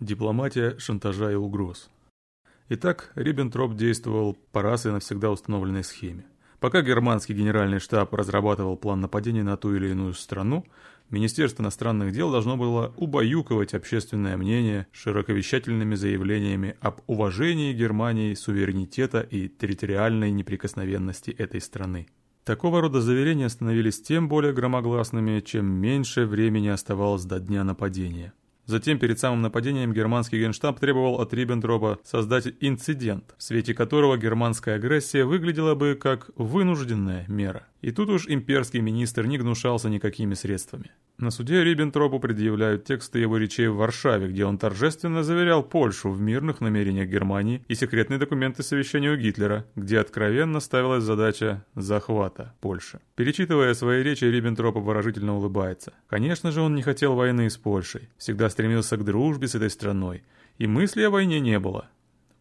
Дипломатия, шантажа и угроз. Итак, Риббентроп действовал по раз и навсегда установленной схеме. Пока германский генеральный штаб разрабатывал план нападения на ту или иную страну, Министерство иностранных дел должно было убаюкивать общественное мнение широковещательными заявлениями об уважении Германии суверенитета и территориальной неприкосновенности этой страны. Такого рода заверения становились тем более громогласными, чем меньше времени оставалось до дня нападения. Затем, перед самым нападением, германский генштаб требовал от Риббентропа создать инцидент, в свете которого германская агрессия выглядела бы как вынужденная мера. И тут уж имперский министр не гнушался никакими средствами. На суде Риббентропу предъявляют тексты его речей в Варшаве, где он торжественно заверял Польшу в мирных намерениях Германии и секретные документы совещания у Гитлера, где откровенно ставилась задача захвата Польши. Перечитывая свои речи, Риббентроп обворожительно улыбается. Конечно же, он не хотел войны с Польшей, всегда стремился к дружбе с этой страной, и мысли о войне не было.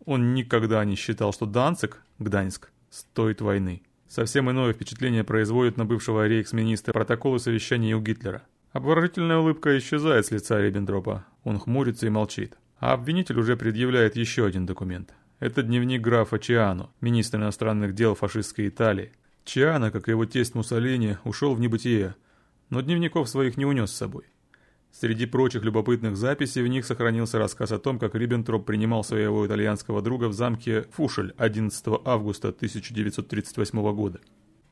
Он никогда не считал, что Данцик, Гданьск, стоит войны. Совсем иное впечатление производит на бывшего рейхсминистра протоколы совещания у Гитлера. Обворожительная улыбка исчезает с лица Риббентропа. Он хмурится и молчит. А обвинитель уже предъявляет еще один документ. Это дневник графа Чиано, министра иностранных дел фашистской Италии. Чиано, как и его тесть Муссолини, ушел в небытие, но дневников своих не унес с собой. Среди прочих любопытных записей в них сохранился рассказ о том, как Риббентроп принимал своего итальянского друга в замке Фушель 11 августа 1938 года.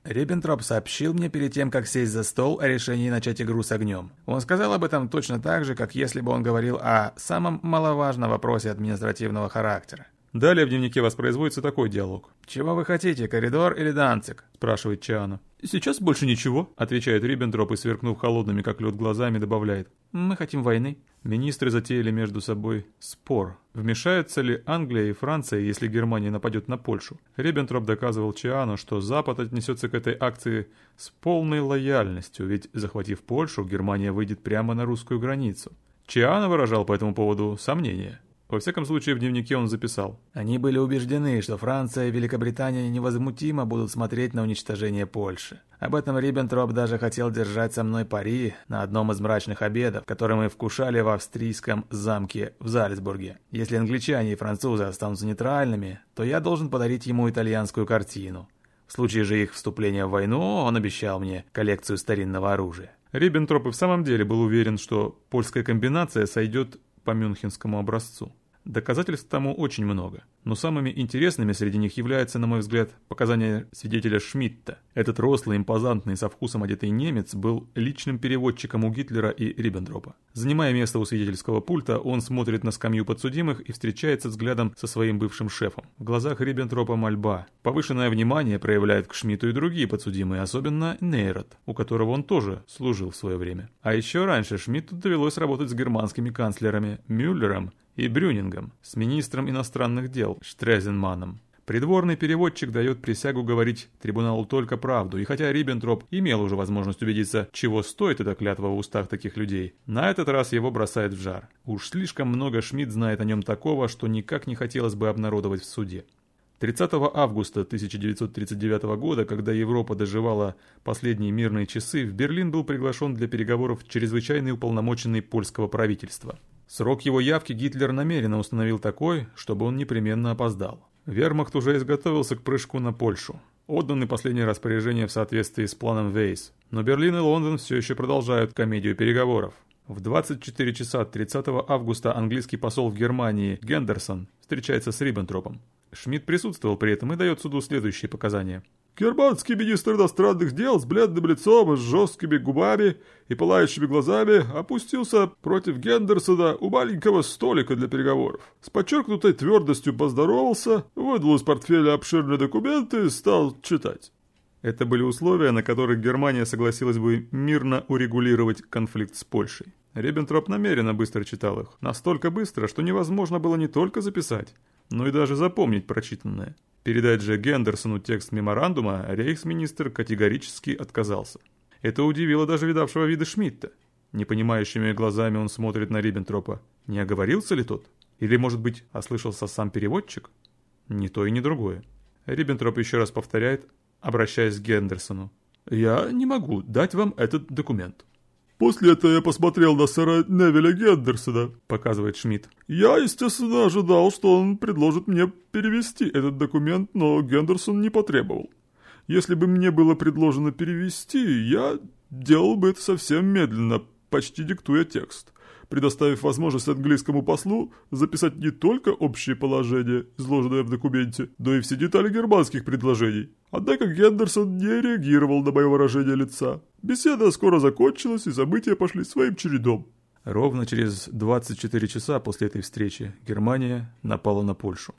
Риббентроп сообщил мне перед тем, как сесть за стол, о решении начать игру с огнем. Он сказал об этом точно так же, как если бы он говорил о самом маловажном вопросе административного характера. Далее в дневнике воспроизводится такой диалог. «Чего вы хотите, коридор или Данцик?» – спрашивает Чиано. «Сейчас больше ничего», – отвечает Риббентроп и, сверкнув холодными, как лед, глазами, добавляет. «Мы хотим войны». Министры затеяли между собой спор. Вмешаются ли Англия и Франция, если Германия нападет на Польшу? Риббентроп доказывал Чиану, что Запад отнесется к этой акции с полной лояльностью, ведь, захватив Польшу, Германия выйдет прямо на русскую границу. Чиано выражал по этому поводу сомнения. Во всяком случае, в дневнике он записал. Они были убеждены, что Франция и Великобритания невозмутимо будут смотреть на уничтожение Польши. Об этом Риббентроп даже хотел держать со мной пари на одном из мрачных обедов, который мы вкушали в австрийском замке в Зальцбурге. Если англичане и французы останутся нейтральными, то я должен подарить ему итальянскую картину. В случае же их вступления в войну он обещал мне коллекцию старинного оружия. Риббентроп и в самом деле был уверен, что польская комбинация сойдет по мюнхенскому образцу. Доказательств тому очень много, но самыми интересными среди них являются, на мой взгляд, показания свидетеля Шмидта. Этот рослый, импозантный, со вкусом одетый немец был личным переводчиком у Гитлера и Риббентропа. Занимая место у свидетельского пульта, он смотрит на скамью подсудимых и встречается взглядом со своим бывшим шефом. В глазах Риббентропа мольба. Повышенное внимание проявляют к Шмидту и другие подсудимые, особенно Нейрот, у которого он тоже служил в свое время. А еще раньше Шмидту довелось работать с германскими канцлерами Мюллером и Брюнингом с министром иностранных дел Штрезенманом. Придворный переводчик дает присягу говорить трибуналу только правду, и хотя Риббентроп имел уже возможность убедиться, чего стоит эта клятва в устах таких людей, на этот раз его бросает в жар. Уж слишком много Шмидт знает о нем такого, что никак не хотелось бы обнародовать в суде. 30 августа 1939 года, когда Европа доживала последние мирные часы, в Берлин был приглашен для переговоров чрезвычайный уполномоченный польского правительства. Срок его явки Гитлер намеренно установил такой, чтобы он непременно опоздал. Вермахт уже изготовился к прыжку на Польшу. Отданы последние распоряжения в соответствии с планом Вейс. Но Берлин и Лондон все еще продолжают комедию переговоров. В 24 часа 30 августа английский посол в Германии Гендерсон встречается с Риббентропом. Шмидт присутствовал при этом и дает суду следующие показания. Германский министр иностранных дел с бледным лицом с жесткими губами и пылающими глазами опустился против Гендерсона у маленького столика для переговоров. С подчеркнутой твердостью поздоровался, вынул из портфеля обширные документы и стал читать. Это были условия, на которых Германия согласилась бы мирно урегулировать конфликт с Польшей. Риббентроп намеренно быстро читал их. Настолько быстро, что невозможно было не только записать, но и даже запомнить прочитанное. Передать же Гендерсону текст меморандума рейхсминистр категорически отказался. Это удивило даже видавшего вида Шмидта. Непонимающими глазами он смотрит на Риббентропа. Не оговорился ли тот? Или, может быть, ослышался сам переводчик? Ни то и ни другое. Риббентроп еще раз повторяет, обращаясь к Гендерсону. «Я не могу дать вам этот документ». После этого я посмотрел на сэра Невеля Гендерсона, показывает Шмидт. Я, естественно, ожидал, что он предложит мне перевести этот документ, но Гендерсон не потребовал. Если бы мне было предложено перевести, я делал бы это совсем медленно, почти диктуя текст предоставив возможность английскому послу записать не только общее положение, изложенное в документе, но и все детали германских предложений. Однако Гендерсон не реагировал на мое выражение лица. Беседа скоро закончилась, и события пошли своим чередом. Ровно через 24 часа после этой встречи Германия напала на Польшу.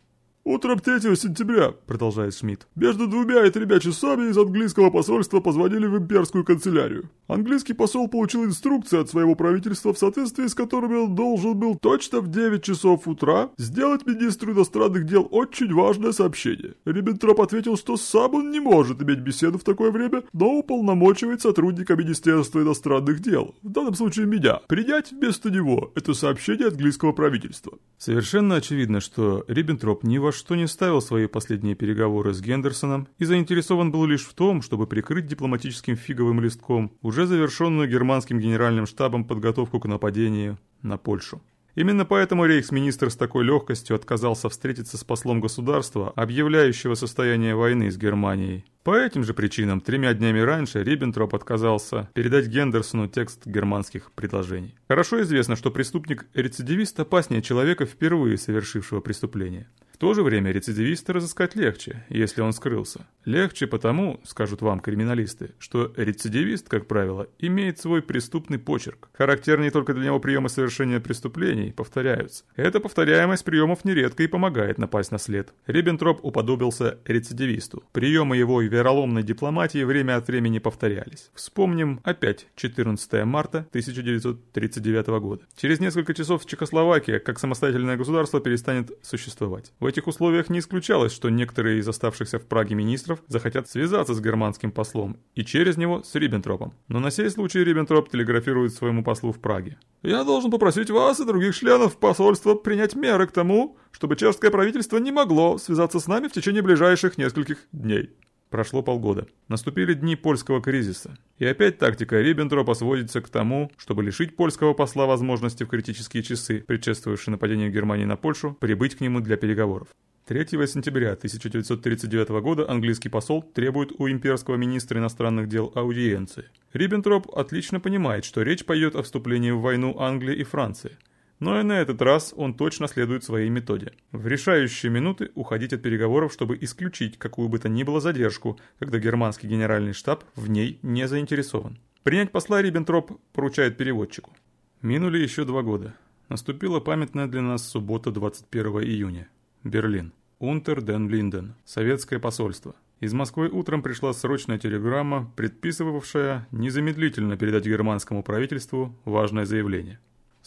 «Утром 3 сентября», — продолжает Шмидт, «между двумя и тремя часами из английского посольства позвонили в имперскую канцелярию. Английский посол получил инструкции от своего правительства, в соответствии с которыми он должен был точно в 9 часов утра сделать министру иностранных дел очень важное сообщение. Риббентроп ответил, что сам он не может иметь беседу в такое время, но уполномочивает сотрудника Министерства иностранных дел, в данном случае меня, принять вместо него это сообщение английского правительства». Совершенно очевидно, что Риббентроп не вошел что не ставил свои последние переговоры с Гендерсоном и заинтересован был лишь в том, чтобы прикрыть дипломатическим фиговым листком уже завершенную германским генеральным штабом подготовку к нападению на Польшу. Именно поэтому рейхсминистр с такой легкостью отказался встретиться с послом государства, объявляющего состояние войны с Германией. По этим же причинам тремя днями раньше Риббентроп отказался передать Гендерсону текст германских предложений. Хорошо известно, что преступник-рецидивист опаснее человека, впервые совершившего преступление. В то же время рецидивиста разыскать легче, если он скрылся. Легче потому, скажут вам криминалисты, что рецидивист, как правило, имеет свой преступный почерк. Характерные только для него приемы совершения преступлений повторяются. Эта повторяемость приемов нередко и помогает напасть на след. Риббентроп уподобился рецидивисту. Приемы его и вероломной дипломатии время от времени повторялись. Вспомним опять 14 марта 1939 года. Через несколько часов Чехословакия, как самостоятельное государство, перестанет существовать. В этих условиях не исключалось, что некоторые из оставшихся в Праге министров захотят связаться с германским послом и через него с Риббентропом. Но на сей случай Риббентроп телеграфирует своему послу в Праге. «Я должен попросить вас и других членов посольства принять меры к тому, чтобы чешское правительство не могло связаться с нами в течение ближайших нескольких дней». Прошло полгода. Наступили дни польского кризиса. И опять тактика Риббентропа сводится к тому, чтобы лишить польского посла возможности в критические часы, предшествующие нападению Германии на Польшу, прибыть к нему для переговоров. 3 сентября 1939 года английский посол требует у имперского министра иностранных дел аудиенции. Риббентроп отлично понимает, что речь пойдет о вступлении в войну Англии и Франции – но и на этот раз он точно следует своей методе. В решающие минуты уходить от переговоров, чтобы исключить какую бы то ни было задержку, когда германский генеральный штаб в ней не заинтересован. Принять посла Риббентроп поручает переводчику. Минули еще два года. Наступила памятная для нас суббота 21 июня. Берлин. Унтер ден Линден. Советское посольство. Из Москвы утром пришла срочная телеграмма, предписывавшая незамедлительно передать германскому правительству важное заявление.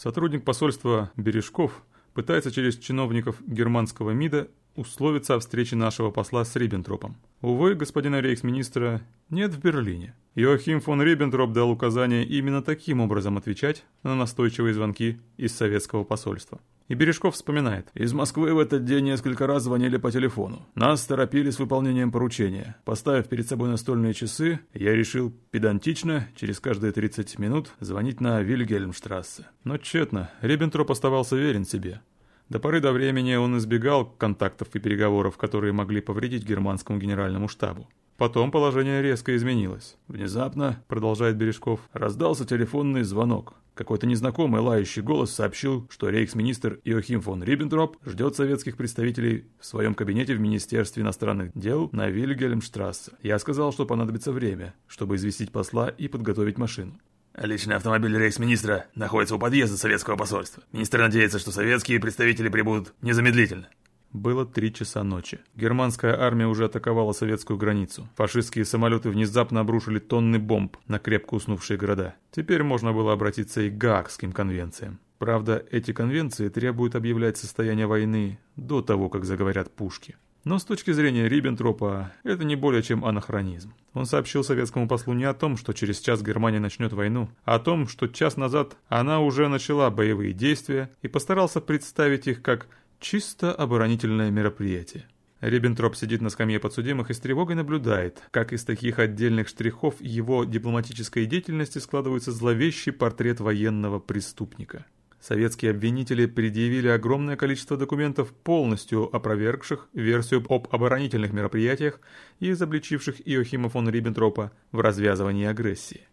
Сотрудник посольства Бережков пытается через чиновников германского МИДа условиться о встрече нашего посла с Риббентропом. Увы, господина рейхсминистра нет в Берлине. Йоахим фон Риббентроп дал указание именно таким образом отвечать на настойчивые звонки из советского посольства. И Бережков вспоминает. Из Москвы в этот день несколько раз звонили по телефону. Нас торопили с выполнением поручения. Поставив перед собой настольные часы, я решил педантично, через каждые 30 минут, звонить на Вильгельмштрассе. Но тщетно. Риббентроп оставался верен себе. До поры до времени он избегал контактов и переговоров, которые могли повредить германскому генеральному штабу. Потом положение резко изменилось. Внезапно, продолжает Бережков, раздался телефонный звонок. Какой-то незнакомый лающий голос сообщил, что рейхсминистр Иохим фон Риббентроп ждет советских представителей в своем кабинете в Министерстве иностранных дел на Вильгельмштрассе. Я сказал, что понадобится время, чтобы известить посла и подготовить машину. Личный автомобиль рейхсминистра находится у подъезда советского посольства. Министр надеется, что советские представители прибудут незамедлительно. Было три часа ночи. Германская армия уже атаковала советскую границу. Фашистские самолеты внезапно обрушили тонны бомб на крепко уснувшие города. Теперь можно было обратиться и к Гаагским конвенциям. Правда, эти конвенции требуют объявлять состояние войны до того, как заговорят пушки. Но с точки зрения Риббентропа, это не более чем анахронизм. Он сообщил советскому послу не о том, что через час Германия начнет войну, а о том, что час назад она уже начала боевые действия и постарался представить их как чисто оборонительное мероприятие. Риббентроп сидит на скамье подсудимых и с тревогой наблюдает, как из таких отдельных штрихов его дипломатической деятельности складывается зловещий портрет военного преступника. Советские обвинители предъявили огромное количество документов, полностью опровергших версию об оборонительных мероприятиях и изобличивших Иохима фон Риббентропа в развязывании агрессии.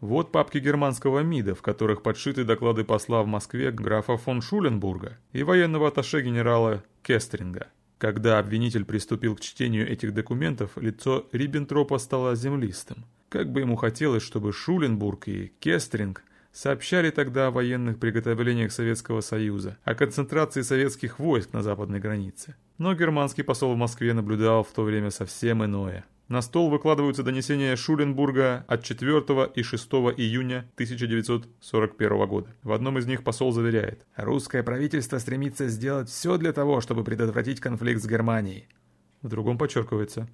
Вот папки германского МИДа, в которых подшиты доклады посла в Москве графа фон Шуленбурга и военного атташе генерала Кестринга. Когда обвинитель приступил к чтению этих документов, лицо Риббентропа стало землистым. Как бы ему хотелось, чтобы Шуленбург и Кестринг сообщали тогда о военных приготовлениях Советского Союза, о концентрации советских войск на западной границе. Но германский посол в Москве наблюдал в то время совсем иное. На стол выкладываются донесения Шуленбурга от 4 и 6 июня 1941 года. В одном из них посол заверяет, «Русское правительство стремится сделать все для того, чтобы предотвратить конфликт с Германией». В другом подчеркивается,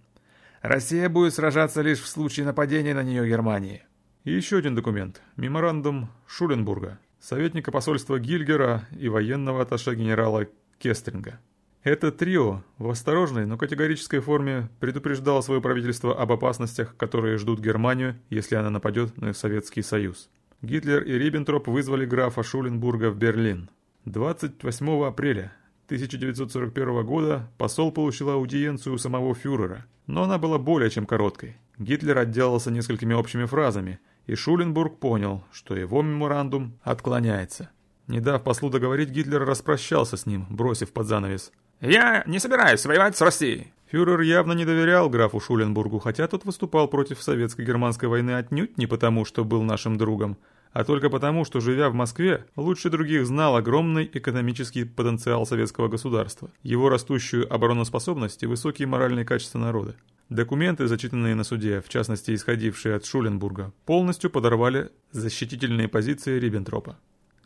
«Россия будет сражаться лишь в случае нападения на нее Германии». И еще один документ. Меморандум Шуленбурга, советника посольства Гильгера и военного атташе генерала Кестринга. Это трио в осторожной, но категорической форме предупреждало свое правительство об опасностях, которые ждут Германию, если она нападет на Советский Союз. Гитлер и Риббентроп вызвали графа Шуленбурга в Берлин. 28 апреля 1941 года посол получил аудиенцию самого фюрера, но она была более чем короткой. Гитлер отделался несколькими общими фразами, и Шуленбург понял, что его меморандум отклоняется. Не дав послу договорить, Гитлер распрощался с ним, бросив под занавес. «Я не собираюсь воевать с Россией». Фюрер явно не доверял графу Шуленбургу, хотя тот выступал против советско-германской войны отнюдь не потому, что был нашим другом, а только потому, что, живя в Москве, лучше других знал огромный экономический потенциал советского государства, его растущую обороноспособность и высокие моральные качества народа. Документы, зачитанные на суде, в частности исходившие от Шуленбурга, полностью подорвали защитительные позиции Риббентропа.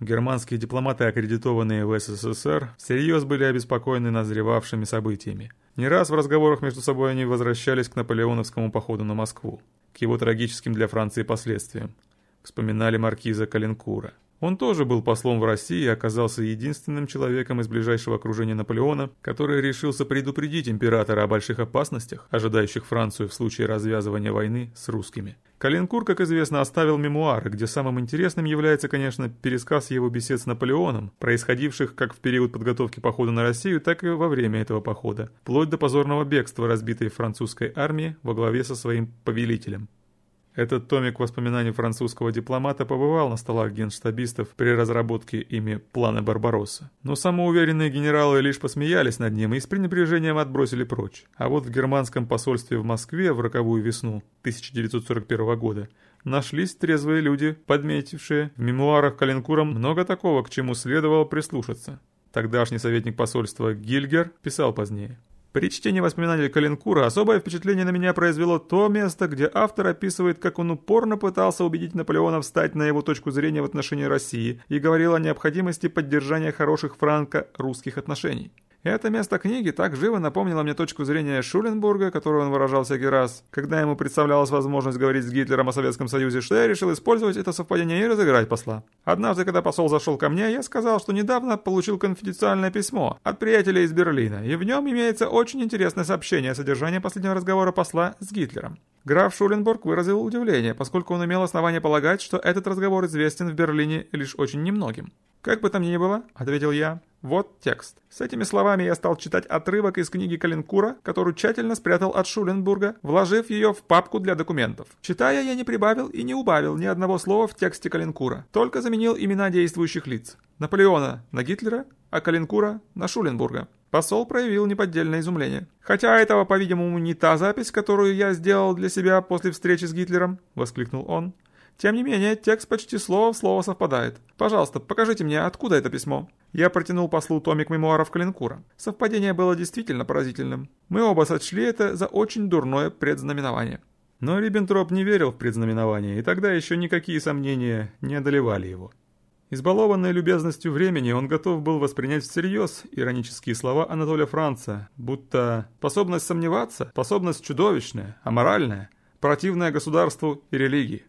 Германские дипломаты, аккредитованные в СССР, всерьез были обеспокоены назревавшими событиями. Не раз в разговорах между собой они возвращались к наполеоновскому походу на Москву, к его трагическим для Франции последствиям. Вспоминали маркиза Калинкура. Он тоже был послом в России и оказался единственным человеком из ближайшего окружения Наполеона, который решился предупредить императора о больших опасностях, ожидающих Францию в случае развязывания войны с русскими. Калинкур, как известно, оставил мемуары, где самым интересным является, конечно, пересказ его бесед с Наполеоном, происходивших как в период подготовки похода на Россию, так и во время этого похода, вплоть до позорного бегства разбитой французской армии во главе со своим повелителем. Этот томик воспоминаний французского дипломата побывал на столах генштабистов при разработке ими плана Барбаросса. Но самоуверенные генералы лишь посмеялись над ним и с пренебрежением отбросили прочь. А вот в германском посольстве в Москве в роковую весну 1941 года нашлись трезвые люди, подметившие в мемуарах Калинкура много такого, к чему следовало прислушаться. Тогдашний советник посольства Гильгер писал позднее. При чтении воспоминаний Калинкура особое впечатление на меня произвело то место, где автор описывает, как он упорно пытался убедить Наполеона встать на его точку зрения в отношении России и говорил о необходимости поддержания хороших франко-русских отношений. Это место книги так живо напомнило мне точку зрения Шуленбурга, которую он выражал всякий раз, когда ему представлялась возможность говорить с Гитлером о Советском Союзе, что я решил использовать это совпадение и разыграть посла. Однажды, когда посол зашел ко мне, я сказал, что недавно получил конфиденциальное письмо от приятеля из Берлина, и в нем имеется очень интересное сообщение о содержании последнего разговора посла с Гитлером. Граф Шуленбург выразил удивление, поскольку он имел основание полагать, что этот разговор известен в Берлине лишь очень немногим. «Как бы там ни было», — ответил я, — «вот текст». С этими словами я стал читать отрывок из книги Калинкура, которую тщательно спрятал от Шуленбурга, вложив ее в папку для документов. Читая, я не прибавил и не убавил ни одного слова в тексте Калинкура, только заменил имена действующих лиц. Наполеона на Гитлера, а Калинкура на Шуленбурга. Посол проявил неподдельное изумление. «Хотя этого, по-видимому, не та запись, которую я сделал для себя после встречи с Гитлером», — воскликнул он. Тем не менее, текст почти слово в слово совпадает. Пожалуйста, покажите мне, откуда это письмо. Я протянул послу томик мемуаров Калинкура. Совпадение было действительно поразительным. Мы оба сочли это за очень дурное предзнаменование. Но Риббентроп не верил в предзнаменование, и тогда еще никакие сомнения не одолевали его. Избалованный любезностью времени, он готов был воспринять всерьез иронические слова Анатолия Франца, будто способность сомневаться, способность чудовищная, аморальная, противная государству и религии.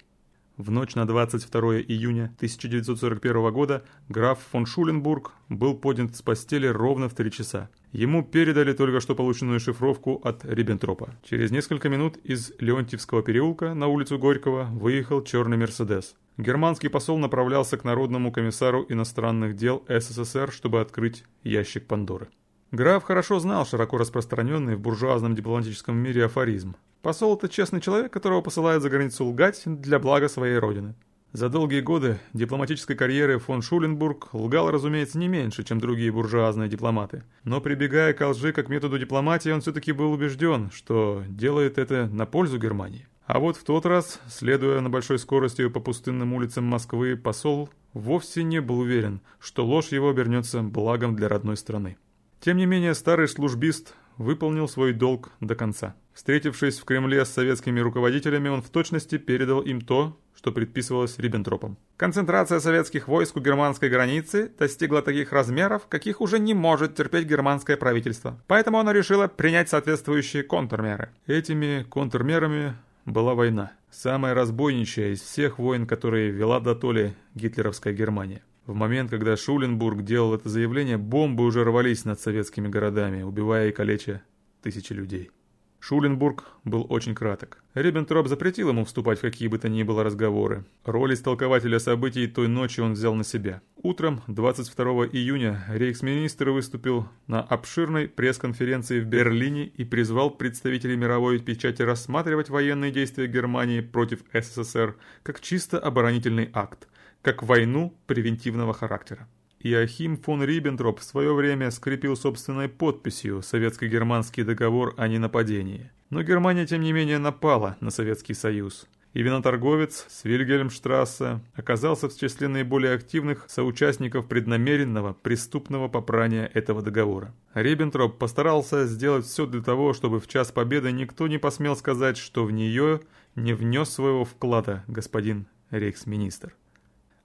В ночь на 22 июня 1941 года граф фон Шуленбург был поднят с постели ровно в три часа. Ему передали только что полученную шифровку от Риббентропа. Через несколько минут из Леонтьевского переулка на улицу Горького выехал черный «Мерседес». Германский посол направлялся к Народному комиссару иностранных дел СССР, чтобы открыть ящик Пандоры. Граф хорошо знал широко распространенный в буржуазном дипломатическом мире афоризм Посол – это честный человек, которого посылают за границу лгать для блага своей родины. За долгие годы дипломатической карьеры фон Шуленбург лгал, разумеется, не меньше, чем другие буржуазные дипломаты. Но прибегая к лжи как методу дипломатии, он все-таки был убежден, что делает это на пользу Германии. А вот в тот раз, следуя на большой скорости по пустынным улицам Москвы, посол вовсе не был уверен, что ложь его обернется благом для родной страны. Тем не менее, старый службист выполнил свой долг до конца. Встретившись в Кремле с советскими руководителями, он в точности передал им то, что предписывалось Риббентропом. Концентрация советских войск у германской границы достигла таких размеров, каких уже не может терпеть германское правительство. Поэтому оно решило принять соответствующие контрмеры. Этими контрмерами была война. Самая разбойничая из всех войн, которые вела до толи гитлеровская Германия. В момент, когда Шуленбург делал это заявление, бомбы уже рвались над советскими городами, убивая и калеча тысячи людей. Шуленбург был очень краток. Риббентроп запретил ему вступать в какие бы то ни было разговоры. Роль истолкователя событий той ночи он взял на себя. Утром 22 июня рейхсминистр выступил на обширной пресс-конференции в Берлине и призвал представителей мировой печати рассматривать военные действия Германии против СССР как чисто оборонительный акт, как войну превентивного характера. Иохим фон Риббентроп в свое время скрепил собственной подписью советско-германский договор о ненападении. Но Германия, тем не менее, напала на Советский Союз. И виноторговец с Вильгельмштрассе оказался в числе наиболее активных соучастников преднамеренного преступного попрания этого договора. Риббентроп постарался сделать все для того, чтобы в час победы никто не посмел сказать, что в нее не внес своего вклада господин рейхсминистр.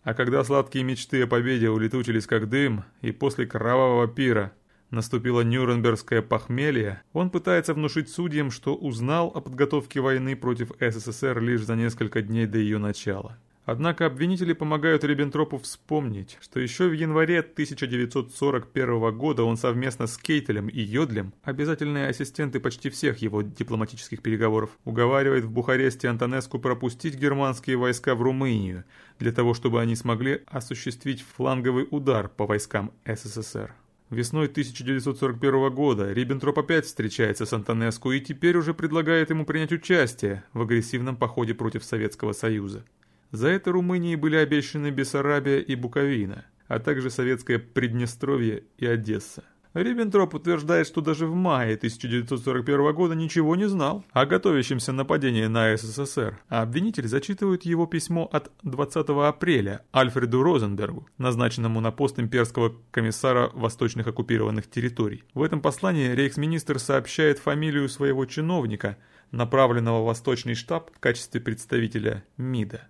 А когда сладкие мечты о победе улетучились как дым, и после кровавого пира наступило Нюрнбергское похмелье, он пытается внушить судьям, что узнал о подготовке войны против СССР лишь за несколько дней до ее начала. Однако обвинители помогают Риббентропу вспомнить, что еще в январе 1941 года он совместно с Кейтелем и Йодлем, обязательные ассистенты почти всех его дипломатических переговоров, уговаривает в Бухаресте Антонеску пропустить германские войска в Румынию, для того чтобы они смогли осуществить фланговый удар по войскам СССР. Весной 1941 года Риббентроп опять встречается с Антонеску и теперь уже предлагает ему принять участие в агрессивном походе против Советского Союза. За это Румынии были обещаны Бессарабия и Буковина, а также советское Приднестровье и Одесса. Риббентроп утверждает, что даже в мае 1941 года ничего не знал о готовящемся нападении на СССР, а обвинитель зачитывает его письмо от 20 апреля Альфреду Розенбергу, назначенному на пост имперского комиссара восточных оккупированных территорий. В этом послании рейхсминистр сообщает фамилию своего чиновника, направленного в Восточный штаб в качестве представителя МИДа.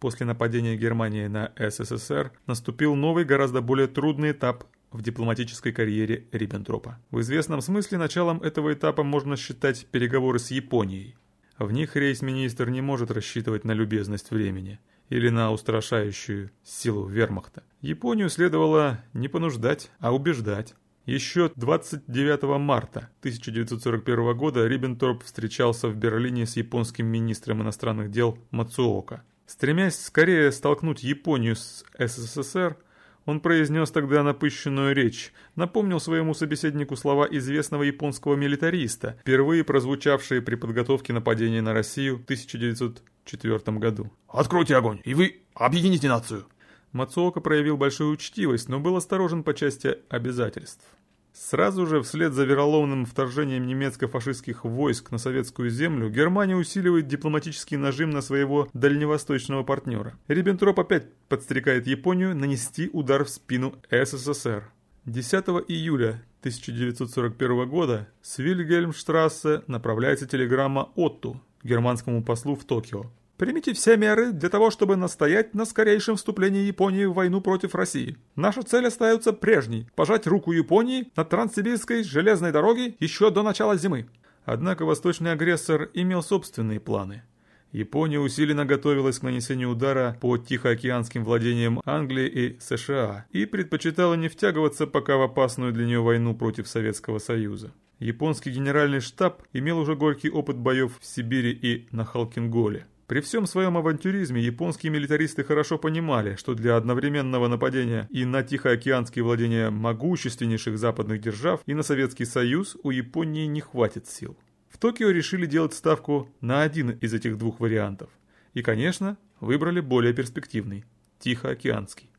После нападения Германии на СССР наступил новый, гораздо более трудный этап в дипломатической карьере Риббентропа. В известном смысле началом этого этапа можно считать переговоры с Японией. В них рейс-министр не может рассчитывать на любезность времени или на устрашающую силу вермахта. Японию следовало не понуждать, а убеждать. Еще 29 марта 1941 года Риббентроп встречался в Берлине с японским министром иностранных дел Мацуока. Стремясь скорее столкнуть Японию с СССР, он произнес тогда напыщенную речь, напомнил своему собеседнику слова известного японского милитариста, впервые прозвучавшие при подготовке нападения на Россию в 1904 году. «Откройте огонь, и вы объедините нацию!» Мацуока проявил большую учтивость, но был осторожен по части обязательств. Сразу же, вслед за вероломным вторжением немецко-фашистских войск на советскую землю, Германия усиливает дипломатический нажим на своего дальневосточного партнера. Риббентроп опять подстрекает Японию нанести удар в спину СССР. 10 июля 1941 года с Вильгельмштрассе направляется телеграмма Отту, германскому послу в Токио. Примите все меры для того, чтобы настоять на скорейшем вступлении Японии в войну против России. Наша цель остается прежней – пожать руку Японии на Транссибирской железной дороге еще до начала зимы. Однако восточный агрессор имел собственные планы. Япония усиленно готовилась к нанесению удара по Тихоокеанским владениям Англии и США и предпочитала не втягиваться пока в опасную для нее войну против Советского Союза. Японский генеральный штаб имел уже горький опыт боев в Сибири и на Халкинголе. При всем своем авантюризме японские милитаристы хорошо понимали, что для одновременного нападения и на Тихоокеанские владения могущественнейших западных держав, и на Советский Союз у Японии не хватит сил. В Токио решили делать ставку на один из этих двух вариантов. И, конечно, выбрали более перспективный – Тихоокеанский.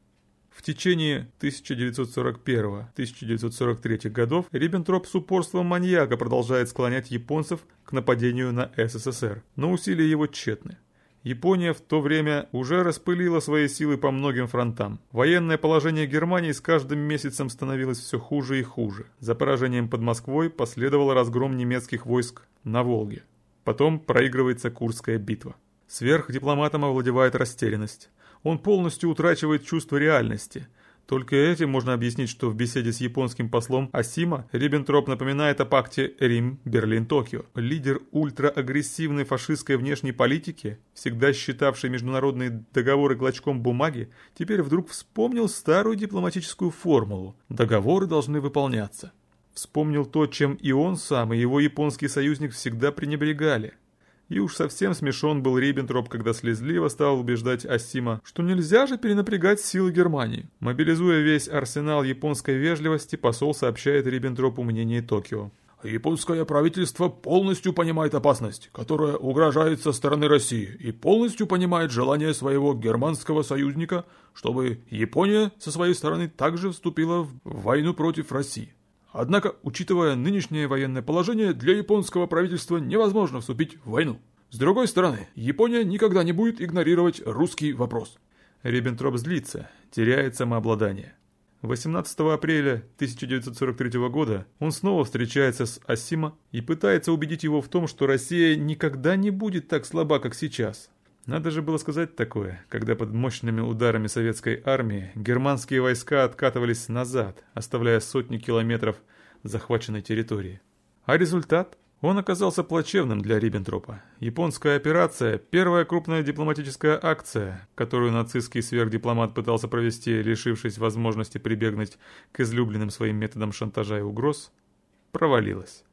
В течение 1941-1943 годов Риббентроп с упорством маньяка продолжает склонять японцев к нападению на СССР, но усилия его тщетны. Япония в то время уже распылила свои силы по многим фронтам. Военное положение Германии с каждым месяцем становилось все хуже и хуже. За поражением под Москвой последовал разгром немецких войск на Волге. Потом проигрывается Курская битва. Сверх дипломатом овладевает растерянность. Он полностью утрачивает чувство реальности – только этим можно объяснить, что в беседе с японским послом Асима Риббентроп напоминает о пакте Рим-Берлин-Токио. Лидер ультраагрессивной фашистской внешней политики, всегда считавший международные договоры клочком бумаги, теперь вдруг вспомнил старую дипломатическую формулу «договоры должны выполняться». Вспомнил то, чем и он сам, и его японский союзник всегда пренебрегали – и уж совсем смешон был Риббентроп, когда слезливо стал убеждать Асима, что нельзя же перенапрягать силы Германии. Мобилизуя весь арсенал японской вежливости, посол сообщает Риббентропу мнение Токио. Японское правительство полностью понимает опасность, которая угрожает со стороны России, и полностью понимает желание своего германского союзника, чтобы Япония со своей стороны также вступила в войну против России. Однако, учитывая нынешнее военное положение, для японского правительства невозможно вступить в войну. С другой стороны, Япония никогда не будет игнорировать русский вопрос. Риббентроп злится, теряет самообладание. 18 апреля 1943 года он снова встречается с Асима и пытается убедить его в том, что Россия никогда не будет так слаба, как сейчас. Надо же было сказать такое, когда под мощными ударами советской армии германские войска откатывались назад, оставляя сотни километров захваченной территории. А результат? Он оказался плачевным для Риббентропа. Японская операция – первая крупная дипломатическая акция, которую нацистский сверхдипломат пытался провести, лишившись возможности прибегнуть к излюбленным своим методам шантажа и угроз, провалилась.